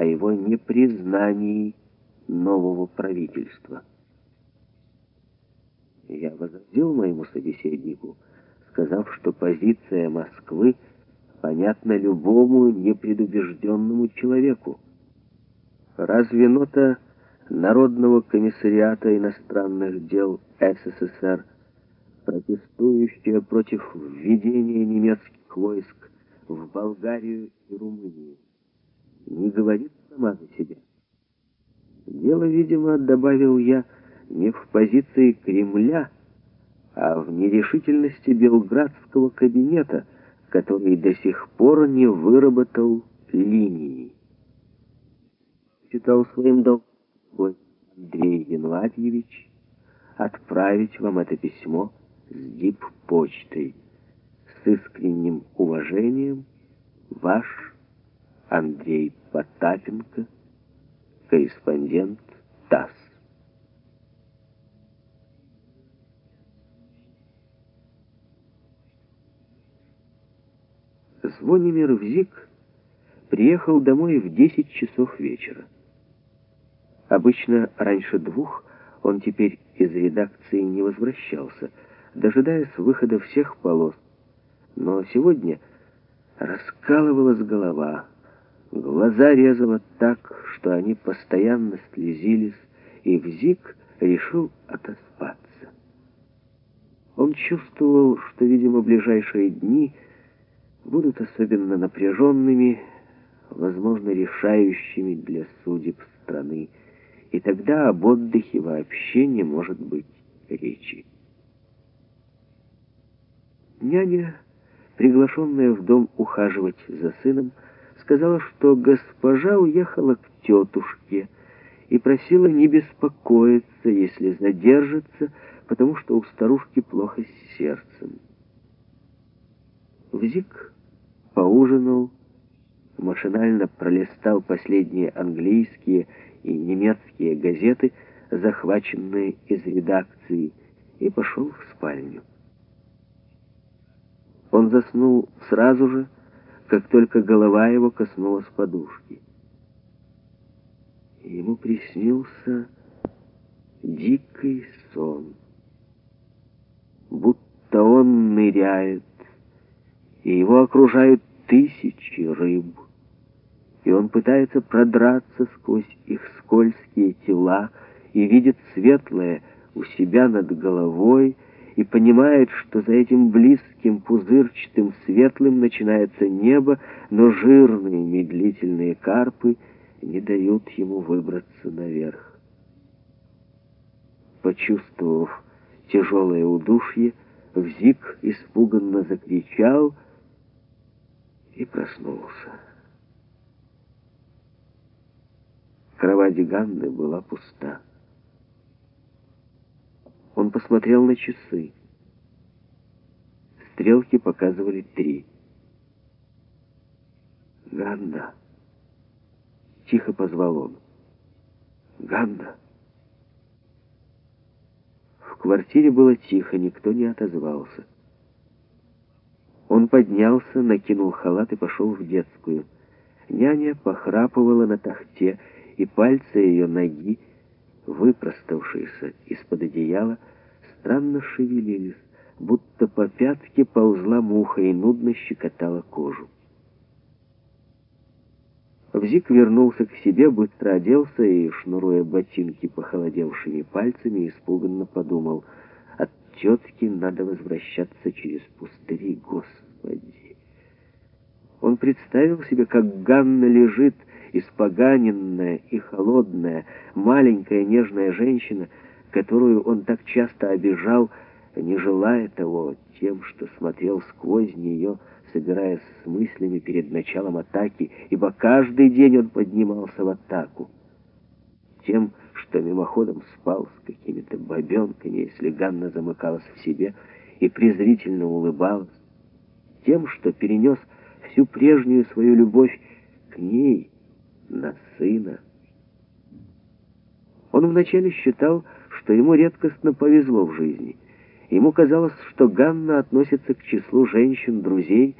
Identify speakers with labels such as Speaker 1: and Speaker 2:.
Speaker 1: о его непризнании нового правительства. Я возразил моему собеседнику, сказав, что позиция Москвы понятна любому непредубежденному человеку. Разве нота Народного комиссариата иностранных дел СССР, протестующая против введения немецких войск в Болгарию и Румынию, не говорит сама за себя? Дело, видимо, добавил я, не в позиции Кремля, а в нерешительности белградского кабинета, который до сих пор не выработал линии. Считал своим долгом Андрей Январьевич отправить вам это письмо с дип-почтой. С искренним уважением, ваш Андрей Потапенко, корреспондент ТАСС. Звонимир Взик приехал домой в 10 часов вечера. Обычно раньше двух он теперь из редакции не возвращался, дожидаясь выхода всех полос. Но сегодня раскалывалась голова, глаза резало так, что они постоянно слезились, и Взик решил отоспаться. Он чувствовал, что, видимо, ближайшие дни будут особенно напряженными, возможно, решающими для судеб страны, и тогда об отдыхе вообще не может быть речи. Няня, приглашенная в дом ухаживать за сыном, сказала, что госпожа уехала к тетушке и просила не беспокоиться, если задержится, потому что у старушки плохо с сердцем. Взик поужинал, машинально пролистал последние английские и немецкие газеты, захваченные из редакции, и пошел в спальню. Он заснул сразу же, как только голова его коснулась подушки. Ему приснился дикий сон, будто он ныряет, и его окружают тысячи рыб и он пытается продраться сквозь их скользкие тела и видит светлое у себя над головой и понимает, что за этим близким пузырчатым светлым начинается небо, но жирные медлительные карпы не дают ему выбраться наверх. Почувствовав тяжелое удушье, Взик испуганно закричал и проснулся. Кровать Ганны была пуста. Посмотрел на часы. Стрелки показывали три. «Ганна!» Тихо позвал он. «Ганна!» В квартире было тихо, никто не отозвался. Он поднялся, накинул халат и пошел в детскую. Няня похрапывала на тахте, и пальцы ее ноги, выпроставшиеся из-под одеяла, странно шевелились, будто по пятке ползла муха и нудно щекотала кожу. Взик вернулся к себе, быстро оделся и, шнуруя ботинки похолодевшими пальцами, испуганно подумал, от тетки надо возвращаться через пустыри, Господи. Он представил себе, как Ганна лежит, испоганенная и холодная, маленькая нежная женщина, которую он так часто обижал, не желая того, тем, что смотрел сквозь нее, собираясь с мыслями перед началом атаки, ибо каждый день он поднимался в атаку. Тем, что мимоходом спал с какими-то бабенками, если Ганна замыкалась в себе и презрительно улыбалась. Тем, что перенес всю прежнюю свою любовь к ней, на сына. Он вначале считал, что ему редкостно повезло в жизни. Ему казалось, что Ганна относится к числу женщин-друзей,